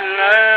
كلا